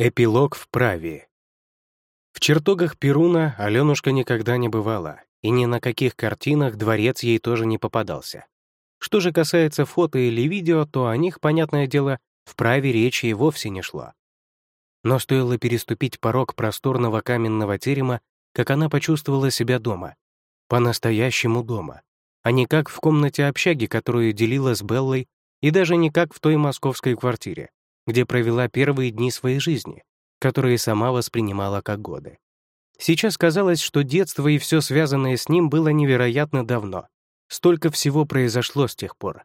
Эпилог в праве. В чертогах Перуна Аленушка никогда не бывала, и ни на каких картинах дворец ей тоже не попадался. Что же касается фото или видео, то о них, понятное дело, в праве речи и вовсе не шло. Но стоило переступить порог просторного каменного терема, как она почувствовала себя дома. По-настоящему дома. А не как в комнате общаги, которую делила с Беллой, и даже не как в той московской квартире где провела первые дни своей жизни, которые сама воспринимала как годы. Сейчас казалось, что детство и все связанное с ним было невероятно давно. Столько всего произошло с тех пор.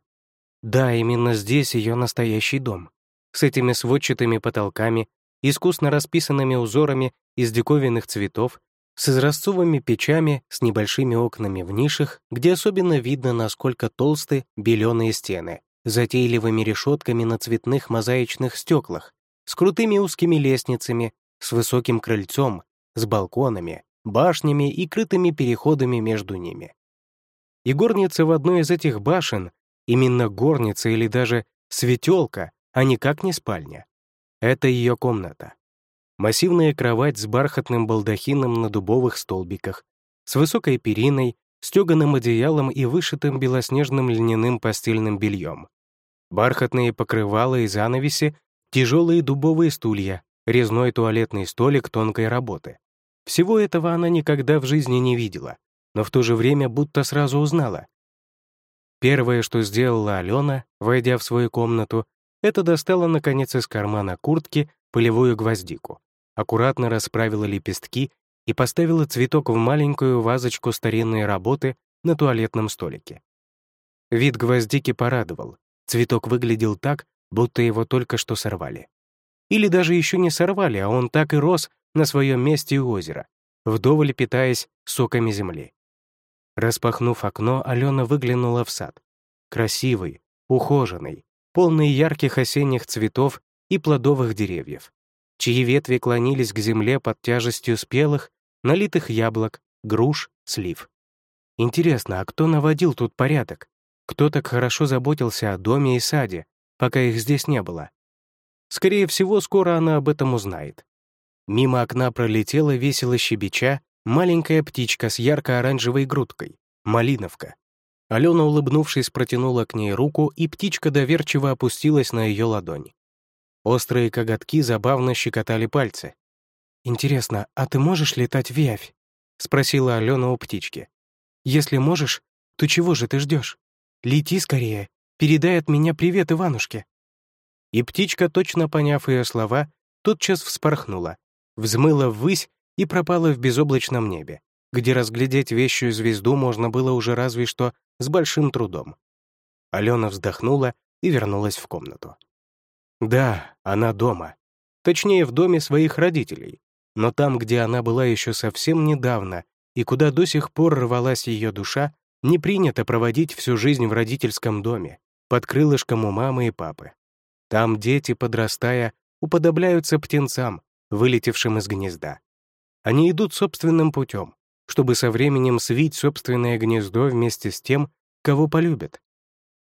Да, именно здесь ее настоящий дом. С этими сводчатыми потолками, искусно расписанными узорами из диковинных цветов, с изразцовыми печами, с небольшими окнами в нишах, где особенно видно, насколько толсты беленые стены, затейливыми решетками на цветных мозаичных стеклах, с крутыми узкими лестницами, с высоким крыльцом, с балконами, башнями и крытыми переходами между ними. И горница в одной из этих башен, именно горница или даже светелка, а никак не спальня. Это ее комната. Массивная кровать с бархатным балдахином на дубовых столбиках, с высокой периной, стеганым одеялом и вышитым белоснежным льняным постельным бельем. Бархатные покрывала и занавеси, тяжелые дубовые стулья, резной туалетный столик тонкой работы. Всего этого она никогда в жизни не видела, но в то же время будто сразу узнала. Первое, что сделала Алена, войдя в свою комнату, это достала, наконец, из кармана куртки полевую гвоздику, аккуратно расправила лепестки и поставила цветок в маленькую вазочку старинной работы на туалетном столике. Вид гвоздики порадовал. Цветок выглядел так, будто его только что сорвали. Или даже еще не сорвали, а он так и рос на своем месте у озера, вдоволь питаясь соками земли. Распахнув окно, Алена выглянула в сад. Красивый, ухоженный, полный ярких осенних цветов и плодовых деревьев, чьи ветви клонились к земле под тяжестью спелых, налитых яблок, груш, слив. Интересно, а кто наводил тут порядок? Кто так хорошо заботился о доме и саде, пока их здесь не было? Скорее всего, скоро она об этом узнает. Мимо окна пролетела весело щебеча маленькая птичка с ярко-оранжевой грудкой, малиновка. Алена, улыбнувшись, протянула к ней руку, и птичка доверчиво опустилась на ее ладонь. Острые коготки забавно щекотали пальцы. «Интересно, а ты можешь летать в явь?» — спросила Алена у птички. «Если можешь, то чего же ты ждешь? Лети скорее, передай от меня привет Иванушке». И птичка, точно поняв ее слова, тотчас вспорхнула, взмыла ввысь и пропала в безоблачном небе, где разглядеть вещую звезду можно было уже разве что с большим трудом. Алена вздохнула и вернулась в комнату. Да, она дома. Точнее, в доме своих родителей. Но там, где она была еще совсем недавно и куда до сих пор рвалась ее душа, не принято проводить всю жизнь в родительском доме, под крылышком у мамы и папы. Там дети, подрастая, уподобляются птенцам, вылетевшим из гнезда. Они идут собственным путем, чтобы со временем свить собственное гнездо вместе с тем, кого полюбят.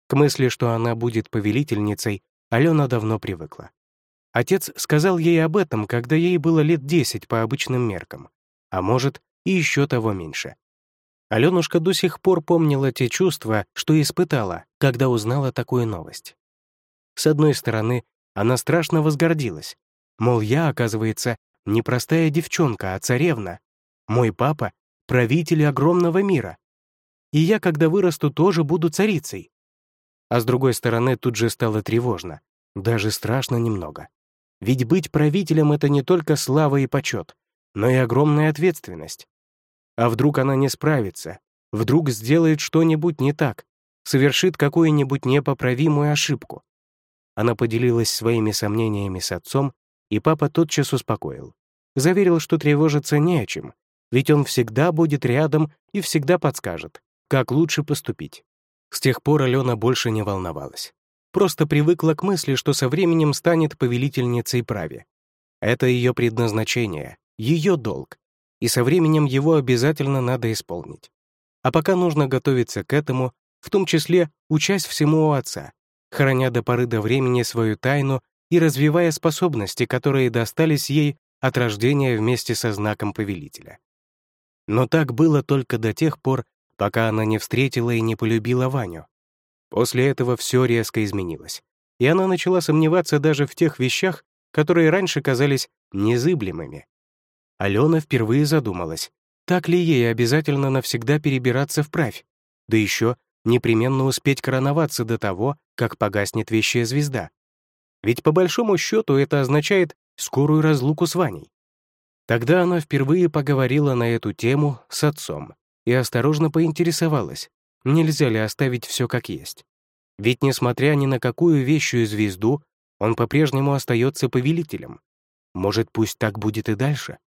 К мысли, что она будет повелительницей, Алена давно привыкла. Отец сказал ей об этом, когда ей было лет десять по обычным меркам, а может, и еще того меньше. Аленушка до сих пор помнила те чувства, что испытала, когда узнала такую новость. С одной стороны, она страшно возгордилась. Мол, я, оказывается, не простая девчонка, а царевна. Мой папа — правитель огромного мира. И я, когда вырасту, тоже буду царицей. А с другой стороны, тут же стало тревожно, даже страшно немного. Ведь быть правителем — это не только слава и почет, но и огромная ответственность. А вдруг она не справится? Вдруг сделает что-нибудь не так? Совершит какую-нибудь непоправимую ошибку? Она поделилась своими сомнениями с отцом, и папа тотчас успокоил. Заверил, что тревожиться не о чем, ведь он всегда будет рядом и всегда подскажет, как лучше поступить. С тех пор Алена больше не волновалась. Просто привыкла к мысли, что со временем станет повелительницей праве. Это ее предназначение, ее долг, и со временем его обязательно надо исполнить. А пока нужно готовиться к этому, в том числе учась всему у отца, храня до поры до времени свою тайну и развивая способности, которые достались ей от рождения вместе со знаком повелителя. Но так было только до тех пор, пока она не встретила и не полюбила Ваню. После этого все резко изменилось, и она начала сомневаться даже в тех вещах, которые раньше казались незыблемыми. Алена впервые задумалась, так ли ей обязательно навсегда перебираться вправь, да еще непременно успеть короноваться до того, как погаснет вещая звезда. Ведь по большому счету это означает скорую разлуку с Ваней. Тогда она впервые поговорила на эту тему с отцом и осторожно поинтересовалась, нельзя ли оставить все как есть. Ведь, несмотря ни на какую вещую звезду, он по-прежнему остается повелителем. Может, пусть так будет и дальше?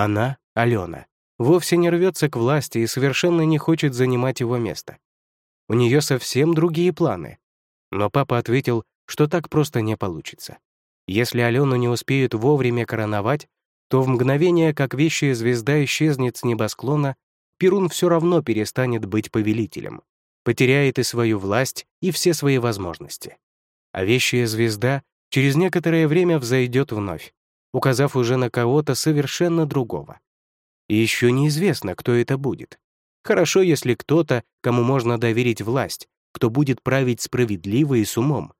Она, Алена, вовсе не рвется к власти и совершенно не хочет занимать его место. У нее совсем другие планы. Но папа ответил, что так просто не получится. Если Алену не успеют вовремя короновать, то в мгновение, как вещая звезда исчезнет с небосклона, Перун все равно перестанет быть повелителем, потеряет и свою власть, и все свои возможности. А вещая звезда через некоторое время взойдет вновь, указав уже на кого-то совершенно другого. И еще неизвестно, кто это будет. Хорошо, если кто-то, кому можно доверить власть, кто будет править справедливо и с умом,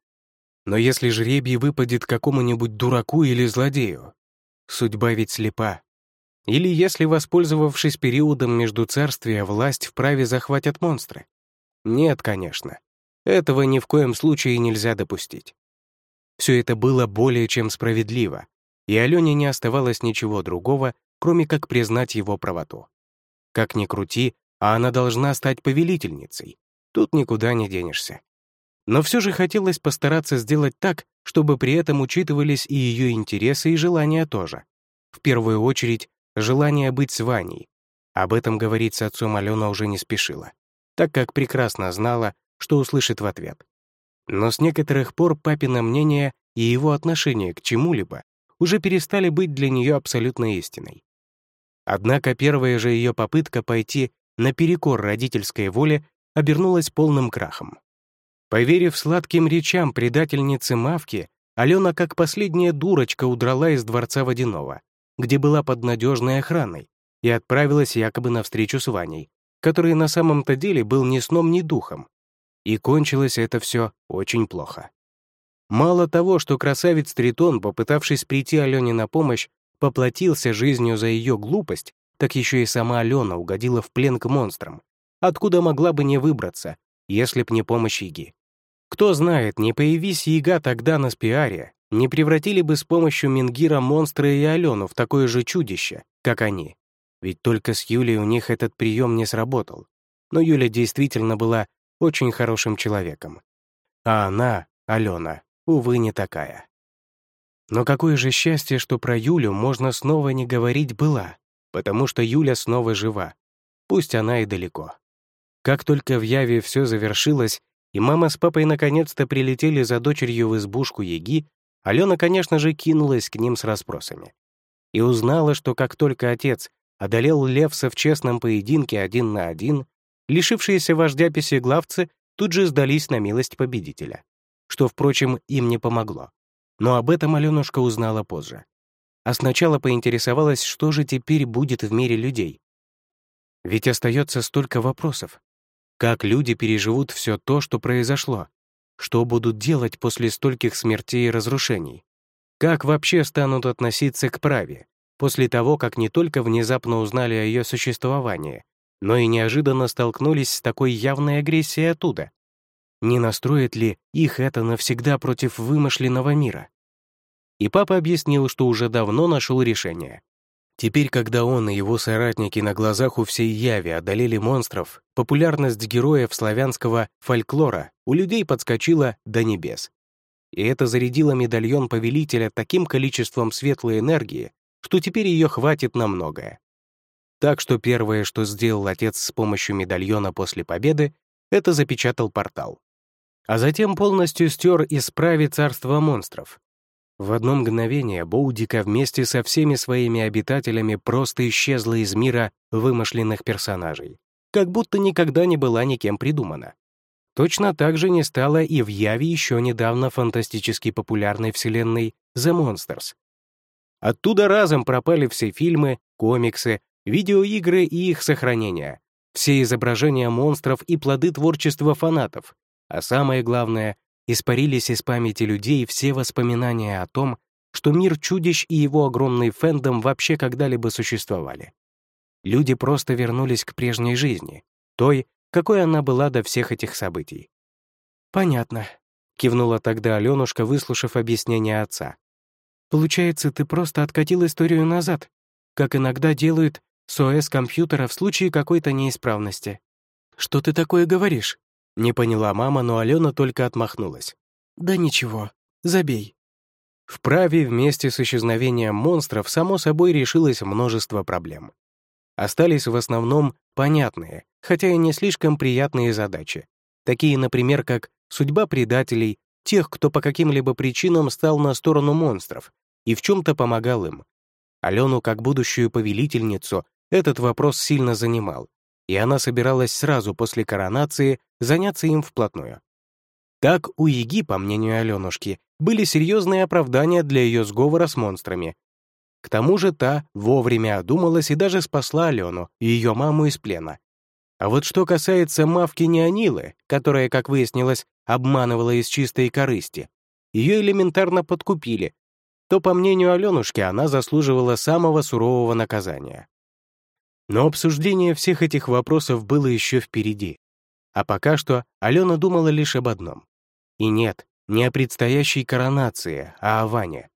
но если жребий выпадет какому-нибудь дураку или злодею, судьба ведь слепа. Или если, воспользовавшись периодом между царствия, власть вправе захватят монстры? Нет, конечно. Этого ни в коем случае нельзя допустить. Все это было более чем справедливо, и Алене не оставалось ничего другого, кроме как признать его правоту. Как ни крути, а она должна стать повелительницей. Тут никуда не денешься. Но все же хотелось постараться сделать так, чтобы при этом учитывались и ее интересы и желания тоже. В первую очередь, желание быть с Ваней. Об этом говорить с отцом Алена уже не спешила, так как прекрасно знала, что услышит в ответ. Но с некоторых пор папино мнение и его отношение к чему-либо уже перестали быть для нее абсолютно истиной. Однако первая же ее попытка пойти наперекор родительской воле обернулась полным крахом. Поверив сладким речам предательницы Мавки, Алена как последняя дурочка удрала из дворца Водяного, где была под надежной охраной, и отправилась якобы на встречу с Ваней, который на самом-то деле был ни сном, ни духом. И кончилось это все очень плохо. Мало того, что красавец Тритон, попытавшись прийти Алене на помощь, поплатился жизнью за ее глупость, так еще и сама Алена угодила в плен к монстрам, откуда могла бы не выбраться, если б не помощь Иги. Кто знает, не появись яга тогда на Спиаре, не превратили бы с помощью Мингира монстра и Алену в такое же чудище, как они. Ведь только с Юлей у них этот прием не сработал. Но Юля действительно была очень хорошим человеком. А она, Алена, увы, не такая. Но какое же счастье, что про Юлю можно снова не говорить «была», потому что Юля снова жива, пусть она и далеко. Как только в Яве все завершилось, и мама с папой наконец-то прилетели за дочерью в избушку Еги, Алена, конечно же, кинулась к ним с расспросами. И узнала, что как только отец одолел Левса в честном поединке один на один, лишившиеся вождя песеглавцы тут же сдались на милость победителя, что, впрочем, им не помогло. Но об этом Аленушка узнала позже. А сначала поинтересовалась, что же теперь будет в мире людей. Ведь остается столько вопросов. Как люди переживут все то, что произошло? Что будут делать после стольких смертей и разрушений? Как вообще станут относиться к праве, после того, как не только внезапно узнали о ее существовании, но и неожиданно столкнулись с такой явной агрессией оттуда? Не настроит ли их это навсегда против вымышленного мира? И папа объяснил, что уже давно нашел решение. Теперь, когда он и его соратники на глазах у всей Яви одолели монстров, популярность героев славянского фольклора у людей подскочила до небес. И это зарядило медальон повелителя таким количеством светлой энергии, что теперь ее хватит на многое. Так что первое, что сделал отец с помощью медальона после победы, это запечатал портал. А затем полностью стер из прави царства монстров, в одно мгновение Боудика вместе со всеми своими обитателями просто исчезла из мира вымышленных персонажей, как будто никогда не была никем придумана. Точно так же не стало и в Яве еще недавно фантастически популярной вселенной The Monsters. Оттуда разом пропали все фильмы, комиксы, видеоигры и их сохранения, все изображения монстров и плоды творчества фанатов, а самое главное, испарились из памяти людей все воспоминания о том, что мир чудищ и его огромный фэндом вообще когда-либо существовали. Люди просто вернулись к прежней жизни, той, какой она была до всех этих событий. «Понятно», — кивнула тогда Алёнушка, выслушав объяснение отца. «Получается, ты просто откатил историю назад, как иногда делают с ОС компьютера в случае какой-то неисправности». «Что ты такое говоришь?» Не поняла мама, но Алена только отмахнулась. «Да ничего, забей». В праве вместе с исчезновением монстров само собой решилось множество проблем. Остались в основном понятные, хотя и не слишком приятные задачи, такие, например, как судьба предателей, тех, кто по каким-либо причинам стал на сторону монстров и в чем-то помогал им. Алену, как будущую повелительницу, этот вопрос сильно занимал, и она собиралась сразу после коронации заняться им вплотную. Так у Еги, по мнению Аленушки, были серьезные оправдания для ее сговора с монстрами. К тому же та вовремя одумалась и даже спасла Алену и ее маму из плена. А вот что касается мавки Неонилы, которая, как выяснилось, обманывала из чистой корысти, ее элементарно подкупили, то, по мнению Аленушки, она заслуживала самого сурового наказания. Но обсуждение всех этих вопросов было еще впереди. А пока что Алена думала лишь об одном. И нет, не о предстоящей коронации, а о Ване.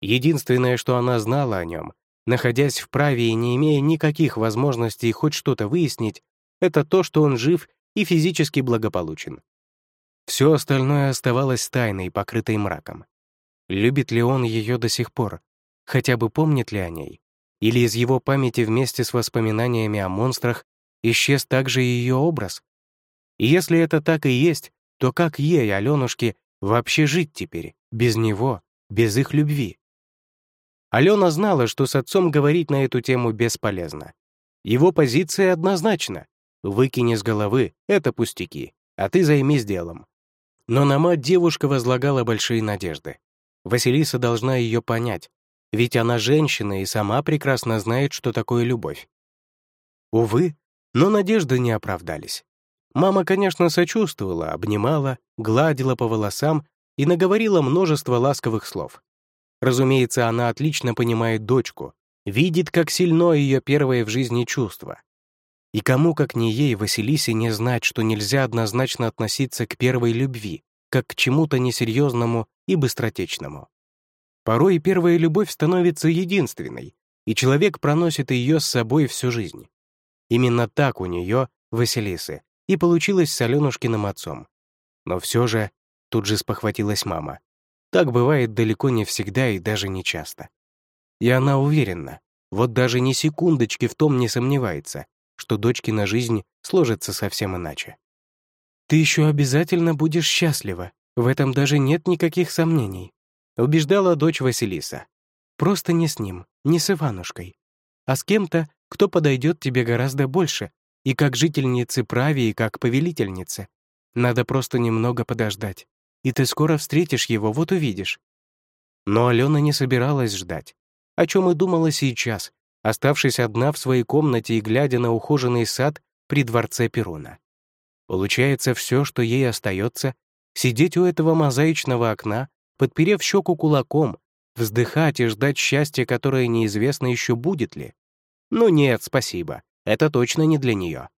Единственное, что она знала о нем, находясь в праве и не имея никаких возможностей хоть что-то выяснить, это то, что он жив и физически благополучен. Все остальное оставалось тайной, покрытой мраком. Любит ли он ее до сих пор? Хотя бы помнит ли о ней? Или из его памяти вместе с воспоминаниями о монстрах исчез также и ее образ? И если это так и есть, то как ей, Аленушке, вообще жить теперь, без него, без их любви? Алена знала, что с отцом говорить на эту тему бесполезно. Его позиция однозначна. Выкини с головы, это пустяки, а ты займись делом. Но на мать девушка возлагала большие надежды. Василиса должна ее понять, ведь она женщина и сама прекрасно знает, что такое любовь. Увы, но надежды не оправдались. Мама, конечно, сочувствовала, обнимала, гладила по волосам и наговорила множество ласковых слов. Разумеется, она отлично понимает дочку, видит, как сильно ее первое в жизни чувство. И кому, как не ей, Василисе, не знать, что нельзя однозначно относиться к первой любви, как к чему-то несерьезному и быстротечному. Порой первая любовь становится единственной, и человек проносит ее с собой всю жизнь. Именно так у нее, Василисы, и получилось с Аленушкиным отцом. Но все же, тут же спохватилась мама, так бывает далеко не всегда и даже не часто. И она уверена, вот даже ни секундочки в том не сомневается, что дочкина жизнь сложится совсем иначе. «Ты еще обязательно будешь счастлива, в этом даже нет никаких сомнений», убеждала дочь Василиса. «Просто не с ним, не с Иванушкой, а с кем-то, кто подойдет тебе гораздо больше, и как жительницы праве, и как повелительницы. Надо просто немного подождать, и ты скоро встретишь его, вот увидишь». Но Алена не собиралась ждать, о чем и думала сейчас, оставшись одна в своей комнате и глядя на ухоженный сад при дворце Перуна. Получается, все, что ей остается, сидеть у этого мозаичного окна подперев щеку кулаком, вздыхать и ждать счастья, которое неизвестно еще будет ли. Ну нет, спасибо, это точно не для нее.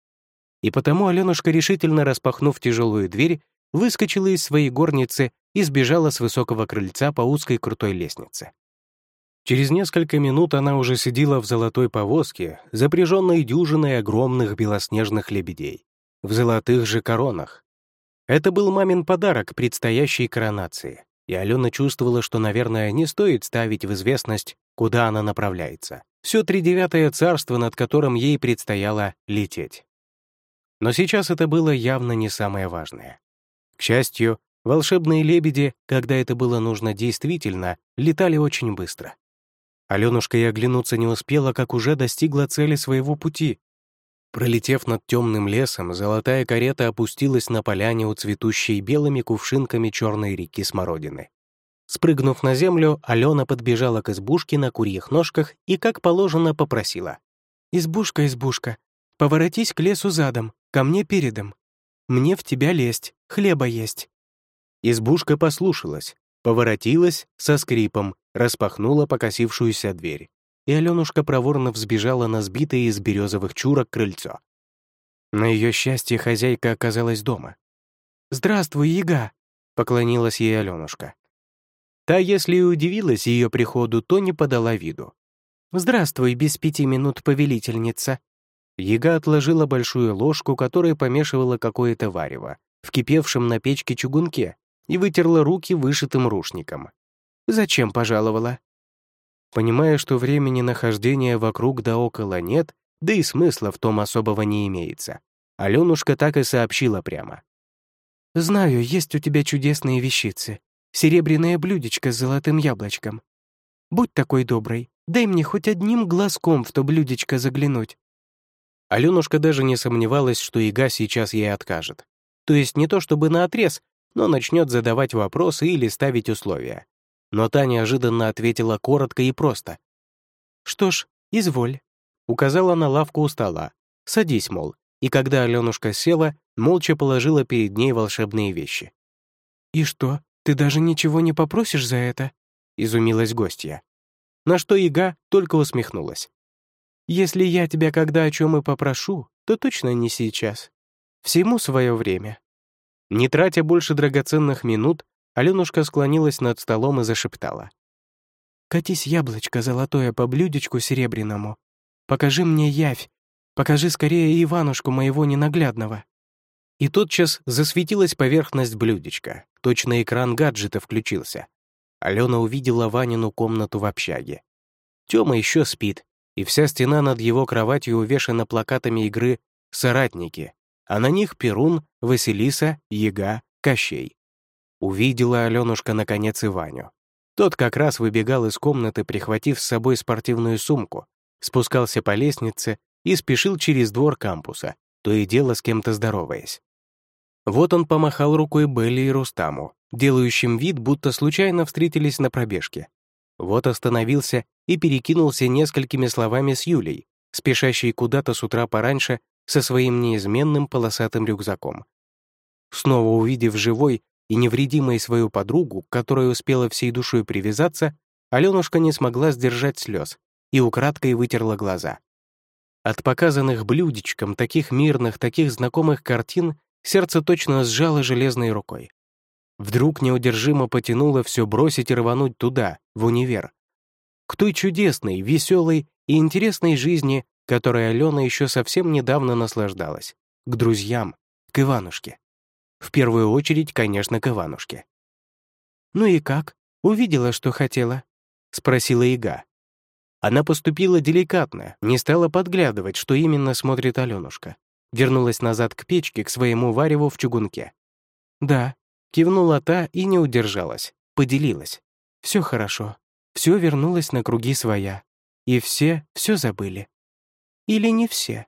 И потому Аленушка, решительно распахнув тяжелую дверь, выскочила из своей горницы и сбежала с высокого крыльца по узкой крутой лестнице. Через несколько минут она уже сидела в золотой повозке, запряженной дюжиной огромных белоснежных лебедей, в золотых же коронах. Это был мамин подарок предстоящей коронации и Алена чувствовала, что, наверное, не стоит ставить в известность, куда она направляется. Все тридевятое царство, над которым ей предстояло лететь. Но сейчас это было явно не самое важное. К счастью, волшебные лебеди, когда это было нужно действительно, летали очень быстро. Аленушка и оглянуться не успела, как уже достигла цели своего пути. Пролетев над темным лесом, золотая карета опустилась на поляне у цветущей белыми кувшинками черной реки Смородины. Спрыгнув на землю, Алена подбежала к избушке на курьих ножках и, как положено, попросила. «Избушка, избушка, поворотись к лесу задом, ко мне передом. Мне в тебя лезть, хлеба есть». Избушка послушалась, поворотилась со скрипом, распахнула покосившуюся дверь и Аленушка проворно взбежала на сбитое из березовых чурок крыльцо. На ее счастье хозяйка оказалась дома. «Здравствуй, яга!» — поклонилась ей Аленушка. Та, если и удивилась ее приходу, то не подала виду. «Здравствуй, без пяти минут, повелительница!» Яга отложила большую ложку, которая помешивала какое-то варево, в кипевшем на печке чугунке, и вытерла руки вышитым рушником. «Зачем пожаловала?» Понимая, что времени нахождения вокруг да около нет, да и смысла в том особого не имеется, Аленушка так и сообщила прямо. «Знаю, есть у тебя чудесные вещицы. Серебряное блюдечко с золотым яблочком. Будь такой добрый, дай мне хоть одним глазком в то блюдечко заглянуть». Аленушка даже не сомневалась, что Ига сейчас ей откажет. То есть не то чтобы наотрез, но начнет задавать вопросы или ставить условия но та неожиданно ответила коротко и просто. «Что ж, изволь», — указала на лавку у стола. «Садись, мол». И когда Аленушка села, молча положила перед ней волшебные вещи. «И что, ты даже ничего не попросишь за это?» — изумилась гостья. На что Ига только усмехнулась. «Если я тебя когда о чем и попрошу, то точно не сейчас. Всему свое время». Не тратя больше драгоценных минут, Аленушка склонилась над столом и зашептала. «Катись, яблочко золотое по блюдечку серебряному. Покажи мне явь. Покажи скорее Иванушку моего ненаглядного». И тотчас засветилась поверхность блюдечка. Точно экран гаджета включился. Алена увидела Ванину комнату в общаге. Тёма еще спит, и вся стена над его кроватью увешана плакатами игры «Соратники», а на них Перун, Василиса, Яга, Кощей. Увидела Аленушка наконец и Ваню. Тот как раз выбегал из комнаты, прихватив с собой спортивную сумку, спускался по лестнице и спешил через двор кампуса, то и дело с кем-то здороваясь. Вот он помахал рукой Белли и Рустаму, делающим вид, будто случайно встретились на пробежке. Вот остановился и перекинулся несколькими словами с Юлей, спешащей куда-то с утра пораньше со своим неизменным полосатым рюкзаком. Снова увидев живой, и невредимой свою подругу, к которой успела всей душой привязаться, Аленушка не смогла сдержать слез и украдкой вытерла глаза. От показанных блюдечком таких мирных, таких знакомых картин сердце точно сжало железной рукой. Вдруг неудержимо потянуло все бросить и рвануть туда, в универ. К той чудесной, веселой и интересной жизни, которой Алена еще совсем недавно наслаждалась. К друзьям, к Иванушке. В первую очередь, конечно, к Иванушке. «Ну и как? Увидела, что хотела?» — спросила Ига. Она поступила деликатно, не стала подглядывать, что именно смотрит Аленушка. Вернулась назад к печке, к своему вареву в чугунке. «Да», — кивнула та и не удержалась, поделилась. «Все хорошо, все вернулось на круги своя, и все все забыли». «Или не все?»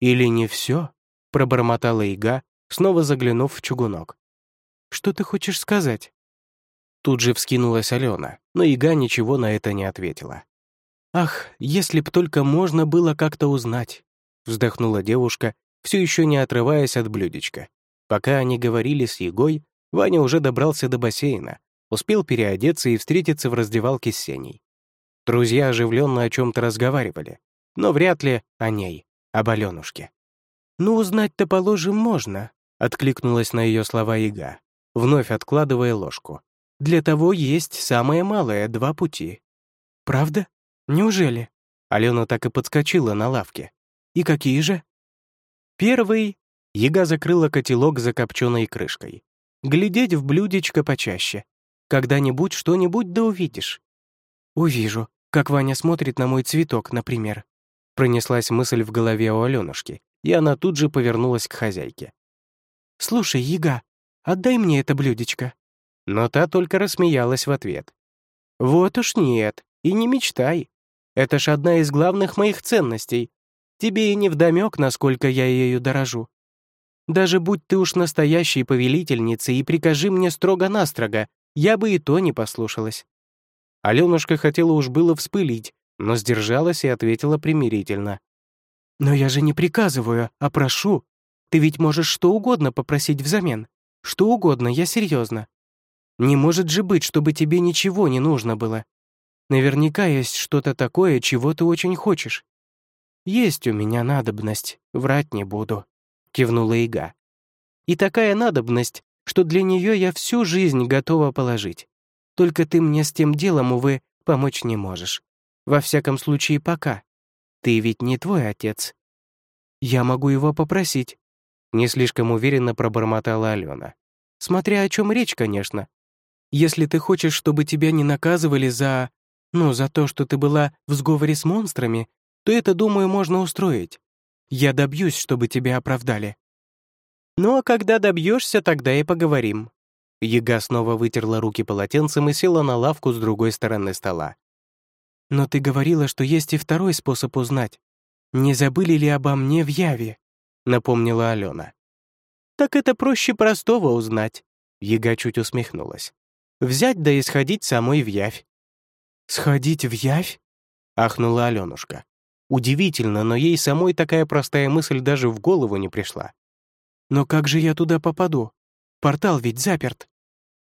«Или не все?» — пробормотала Ига, снова заглянув в чугунок. «Что ты хочешь сказать?» Тут же вскинулась Алена, но Ига ничего на это не ответила. «Ах, если б только можно было как-то узнать!» вздохнула девушка, все еще не отрываясь от блюдечка. Пока они говорили с Егой, Ваня уже добрался до бассейна, успел переодеться и встретиться в раздевалке с Сеней. Друзья оживленно о чем-то разговаривали, но вряд ли о ней, об Аленушке. «Ну, узнать-то, положим, можно», — откликнулась на ее слова Ига, вновь откладывая ложку. «Для того есть самое малое — два пути». «Правда? Неужели?» Алена так и подскочила на лавке. «И какие же?» «Первый...» — Яга закрыла котелок закопченной крышкой. «Глядеть в блюдечко почаще. Когда-нибудь что-нибудь да увидишь». «Увижу, как Ваня смотрит на мой цветок, например». Пронеслась мысль в голове у Аленушки, и она тут же повернулась к хозяйке. «Слушай, Яга, отдай мне это блюдечко». Но та только рассмеялась в ответ. «Вот уж нет, и не мечтай. Это ж одна из главных моих ценностей. тебе и не вдомек, насколько я ею дорожу. Даже будь ты уж настоящей повелительницей и прикажи мне строго-настрого, я бы и то не послушалась». Аленушка хотела уж было вспылить, но сдержалась и ответила примирительно. «Но я же не приказываю, а прошу. Ты ведь можешь что угодно попросить взамен. Что угодно, я серьезно. Не может же быть, чтобы тебе ничего не нужно было. Наверняка есть что-то такое, чего ты очень хочешь. Есть у меня надобность, врать не буду», — кивнула Ига. «И такая надобность, что для нее я всю жизнь готова положить. Только ты мне с тем делом, увы, помочь не можешь. Во всяком случае, пока. Ты ведь не твой отец. Я могу его попросить». Не слишком уверенно пробормотала Алена. «Смотря о чем речь, конечно. Если ты хочешь, чтобы тебя не наказывали за... Ну, за то, что ты была в сговоре с монстрами, то это, думаю, можно устроить. Я добьюсь, чтобы тебя оправдали. Ну а когда добьешься, тогда и поговорим». Яга снова вытерла руки полотенцем и села на лавку с другой стороны стола. «Но ты говорила, что есть и второй способ узнать. Не забыли ли обо мне в Яве?» — напомнила Алена. «Так это проще простого узнать», — Яга чуть усмехнулась. «Взять да и сходить самой в Явь». «Сходить в Явь?» — ахнула Аленушка. Удивительно, но ей самой такая простая мысль даже в голову не пришла. «Но как же я туда попаду? Портал ведь заперт».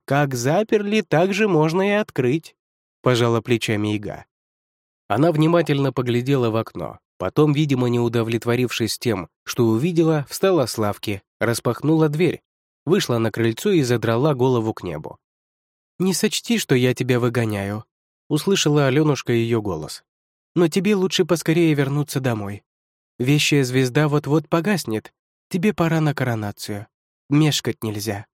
«Как заперли, так же можно и открыть», — пожала плечами Ига. Она внимательно поглядела в окно, потом, видимо, не удовлетворившись тем, что увидела, встала с лавки, распахнула дверь, вышла на крыльцо и задрала голову к небу. «Не сочти, что я тебя выгоняю», — услышала Аленушка ее голос. «Но тебе лучше поскорее вернуться домой. Вещая звезда вот-вот погаснет, тебе пора на коронацию. Мешкать нельзя».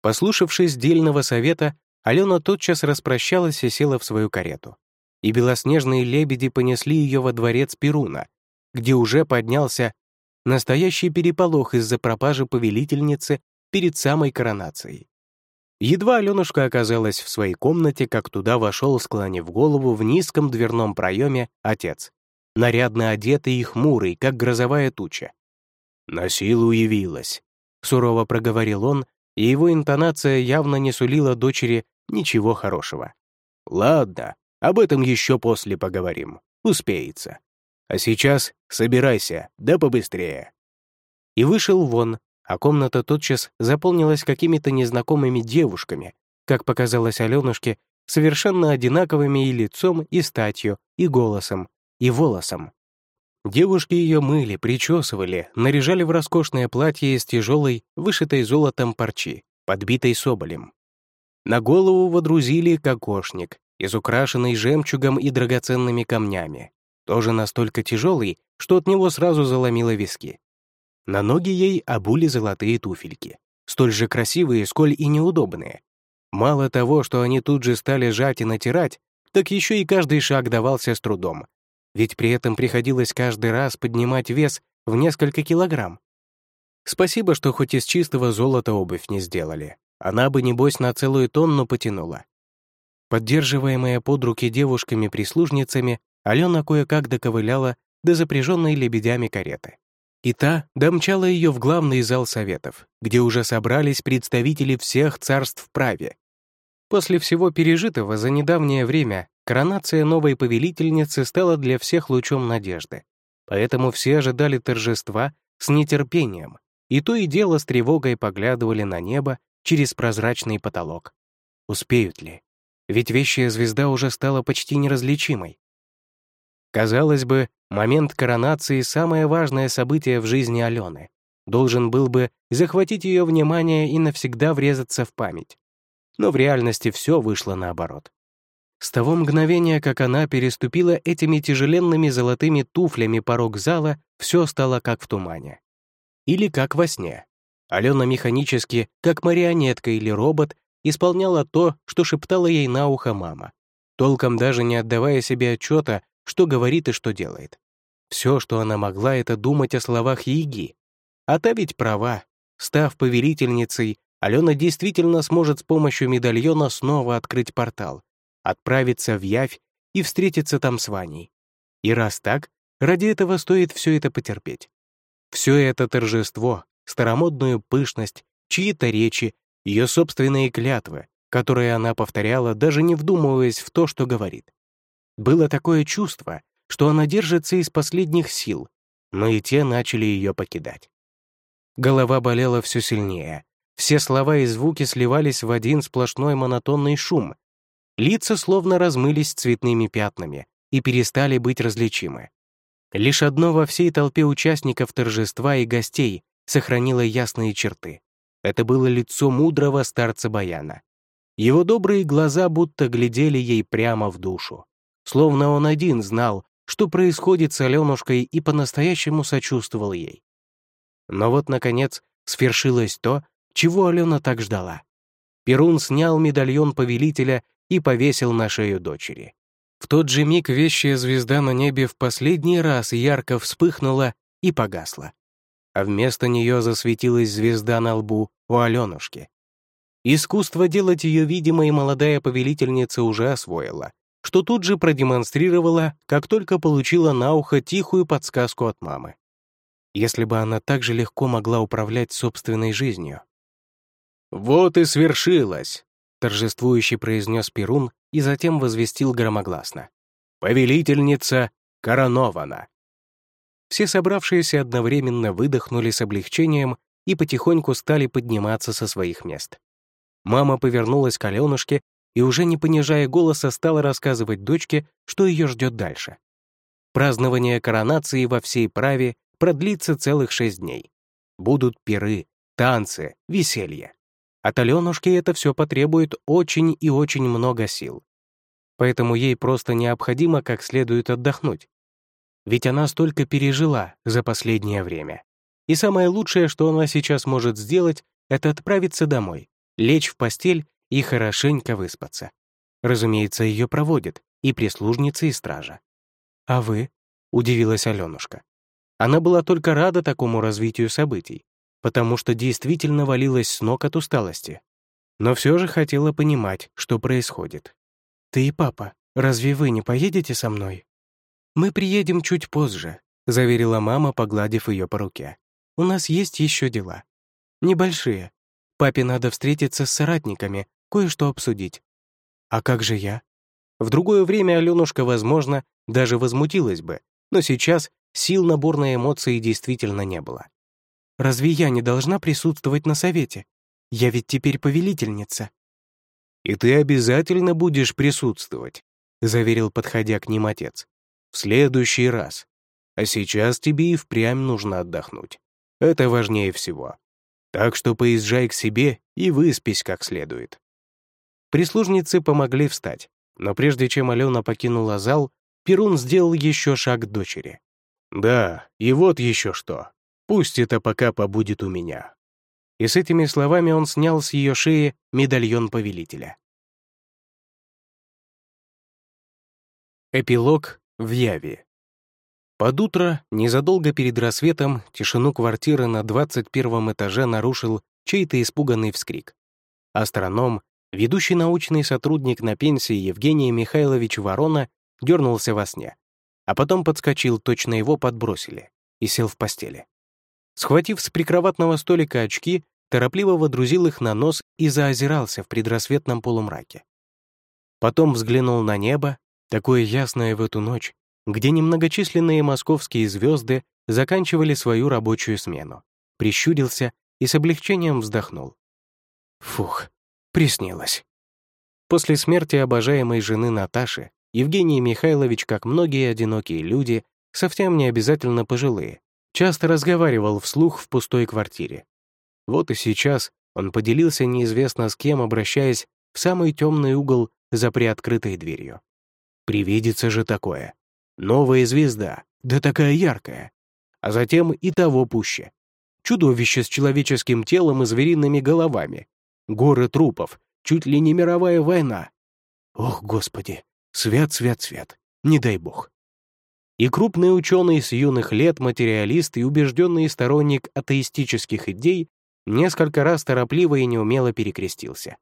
Послушавшись дельного совета, Алена тотчас распрощалась и села в свою карету и белоснежные лебеди понесли ее во дворец Перуна, где уже поднялся настоящий переполох из-за пропажи повелительницы перед самой коронацией. Едва Аленушка оказалась в своей комнате, как туда вошел, склонив голову в низком дверном проеме, отец, нарядно одетый и хмурый, как грозовая туча. «На силу явилась», — сурово проговорил он, и его интонация явно не сулила дочери ничего хорошего. «Ладно, об этом еще после поговорим. Успеется. А сейчас собирайся, да побыстрее». И вышел вон, а комната тотчас заполнилась какими-то незнакомыми девушками, как показалось Аленушке, совершенно одинаковыми и лицом, и статью, и голосом, и волосом. Девушки ее мыли, причесывали, наряжали в роскошное платье из тяжелой, вышитой золотом парчи, подбитой соболем. На голову водрузили кокошник, изукрашенный жемчугом и драгоценными камнями, тоже настолько тяжелый, что от него сразу заломило виски. На ноги ей обули золотые туфельки, столь же красивые, сколь и неудобные. Мало того, что они тут же стали жать и натирать, так еще и каждый шаг давался с трудом, ведь при этом приходилось каждый раз поднимать вес в несколько килограмм. Спасибо, что хоть из чистого золота обувь не сделали. Она бы, небось, на целую тонну потянула. Поддерживаемая под руки девушками-прислужницами, Алена кое-как доковыляла до запряженной лебедями кареты. И та домчала ее в главный зал советов, где уже собрались представители всех царств праве. После всего пережитого за недавнее время коронация новой повелительницы стала для всех лучом надежды. Поэтому все ожидали торжества с нетерпением, и то и дело с тревогой поглядывали на небо через прозрачный потолок. Успеют ли? Ведь вещая звезда уже стала почти неразличимой. Казалось бы, момент коронации — самое важное событие в жизни Алены. Должен был бы захватить ее внимание и навсегда врезаться в память. Но в реальности все вышло наоборот. С того мгновения, как она переступила этими тяжеленными золотыми туфлями порог зала, все стало как в тумане. Или как во сне. Алена механически, как марионетка или робот, исполняла то, что шептала ей на ухо мама, толком даже не отдавая себе отчета, что говорит и что делает. Все, что она могла, это думать о словах Яги. А та ведь права. Став повелительницей, Алена действительно сможет с помощью медальона снова открыть портал, отправиться в Явь и встретиться там с Ваней. И раз так, Ради этого стоит все это потерпеть. Все это торжество, старомодную пышность, чьи-то речи, ее собственные клятвы, которые она повторяла, даже не вдумываясь в то, что говорит. Было такое чувство, что она держится из последних сил, но и те начали ее покидать. Голова болела все сильнее. Все слова и звуки сливались в один сплошной монотонный шум. Лица словно размылись цветными пятнами и перестали быть различимы. Лишь одно во всей толпе участников торжества и гостей сохранило ясные черты. Это было лицо мудрого старца Баяна. Его добрые глаза будто глядели ей прямо в душу. Словно он один знал, что происходит с Аленушкой и по-настоящему сочувствовал ей. Но вот, наконец, свершилось то, чего Алена так ждала. Перун снял медальон повелителя и повесил на шею дочери. В тот же миг вещая звезда на небе в последний раз ярко вспыхнула и погасла. А вместо нее засветилась звезда на лбу у Аленушки. Искусство делать ее видимой молодая повелительница уже освоила, что тут же продемонстрировала, как только получила на ухо тихую подсказку от мамы. Если бы она так же легко могла управлять собственной жизнью. «Вот и свершилось!» — торжествующе произнес Перун и затем возвестил громогласно. «Повелительница коронована!» Все собравшиеся одновременно выдохнули с облегчением и потихоньку стали подниматься со своих мест. Мама повернулась к Аленушке и, уже не понижая голоса, стала рассказывать дочке, что ее ждет дальше. Празднование коронации во всей праве продлится целых шесть дней. Будут пиры, танцы, веселье. От Аленушки это все потребует очень и очень много сил. Поэтому ей просто необходимо как следует отдохнуть. Ведь она столько пережила за последнее время. И самое лучшее, что она сейчас может сделать, это отправиться домой, лечь в постель и хорошенько выспаться. Разумеется, ее проводят и прислужницы, и стража. «А вы?» — удивилась Аленушка. Она была только рада такому развитию событий, потому что действительно валилась с ног от усталости. Но все же хотела понимать, что происходит. «Ты и папа, разве вы не поедете со мной?» «Мы приедем чуть позже», — заверила мама, погладив ее по руке. «У нас есть еще дела. Небольшие. Папе надо встретиться с соратниками, кое-что обсудить. А как же я?» В другое время Аленушка, возможно, даже возмутилась бы, но сейчас сил на бурные эмоции действительно не было. Разве я не должна присутствовать на совете? Я ведь теперь повелительница». «И ты обязательно будешь присутствовать», — заверил, подходя к ним отец. «В следующий раз. А сейчас тебе и впрямь нужно отдохнуть. Это важнее всего. Так что поезжай к себе и выспись как следует». Прислужницы помогли встать, но прежде чем Алена покинула зал, Перун сделал еще шаг к дочери. «Да, и вот еще что. Пусть это пока побудет у меня». И с этими словами он снял с ее шеи медальон повелителя. Эпилог в Яве. Под утро, незадолго перед рассветом, тишину квартиры на 21 этаже нарушил чей-то испуганный вскрик. Астроном, ведущий научный сотрудник на пенсии Евгений Михайлович Ворона, дернулся во сне, а потом подскочил, точно его подбросили, и сел в постели. Схватив с прикроватного столика очки, торопливо водрузил их на нос и заозирался в предрассветном полумраке. Потом взглянул на небо, такое ясное в эту ночь, где немногочисленные московские звезды заканчивали свою рабочую смену, прищурился и с облегчением вздохнул. Фух, приснилось. После смерти обожаемой жены Наташи Евгений Михайлович, как многие одинокие люди, совсем не обязательно пожилые, часто разговаривал вслух в пустой квартире. Вот и сейчас он поделился неизвестно с кем, обращаясь в самый темный угол за приоткрытой дверью. Привидится же такое. Новая звезда, да такая яркая. А затем и того пуще. Чудовище с человеческим телом и звериными головами. Горы трупов, чуть ли не мировая война. Ох, Господи, свят, свят, свят, не дай бог и крупный ученый с юных лет, материалист и убежденный сторонник атеистических идей, несколько раз торопливо и неумело перекрестился.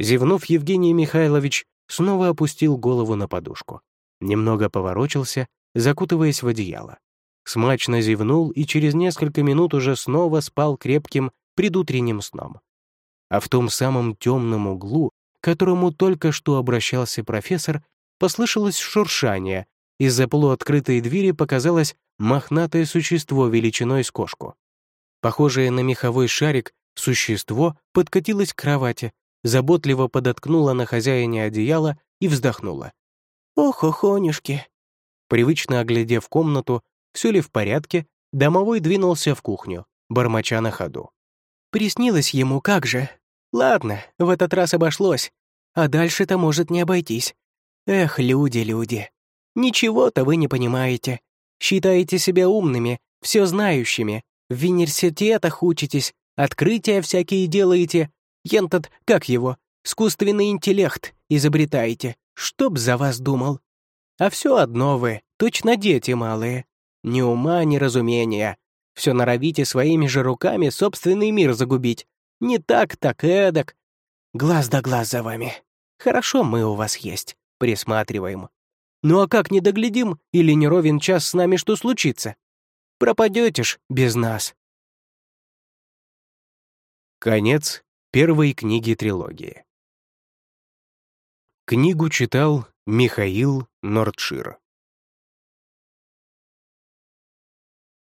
Зевнув, Евгений Михайлович снова опустил голову на подушку, немного поворочился, закутываясь в одеяло. Смачно зевнул и через несколько минут уже снова спал крепким предутренним сном. А в том самом темном углу, к которому только что обращался профессор, послышалось шуршание, из-за полуоткрытой двери показалось мохнатое существо величиной с кошку. Похожее на меховой шарик, существо подкатилось к кровати, заботливо подоткнуло на хозяине одеяло и вздохнуло. «Ох, охонюшки!» Привычно оглядев комнату, все ли в порядке, домовой двинулся в кухню, бормоча на ходу. Приснилось ему как же. Ладно, в этот раз обошлось, а дальше-то может не обойтись. Эх, люди, люди. Ничего-то вы не понимаете. Считаете себя умными, все знающими, в университетах учитесь, открытия всякие делаете. Ентот, как его, искусственный интеллект изобретаете, чтоб за вас думал. А все одно вы, точно дети малые. Ни ума, ни разумения. Все норовите своими же руками собственный мир загубить. Не так, так эдак. Глаз да глаз за вами. Хорошо мы у вас есть, присматриваем. Ну а как не доглядим или не ровен час с нами что случится? Пропадете ж без нас. Конец первой книги трилогии. Книгу читал Михаил Нордшир.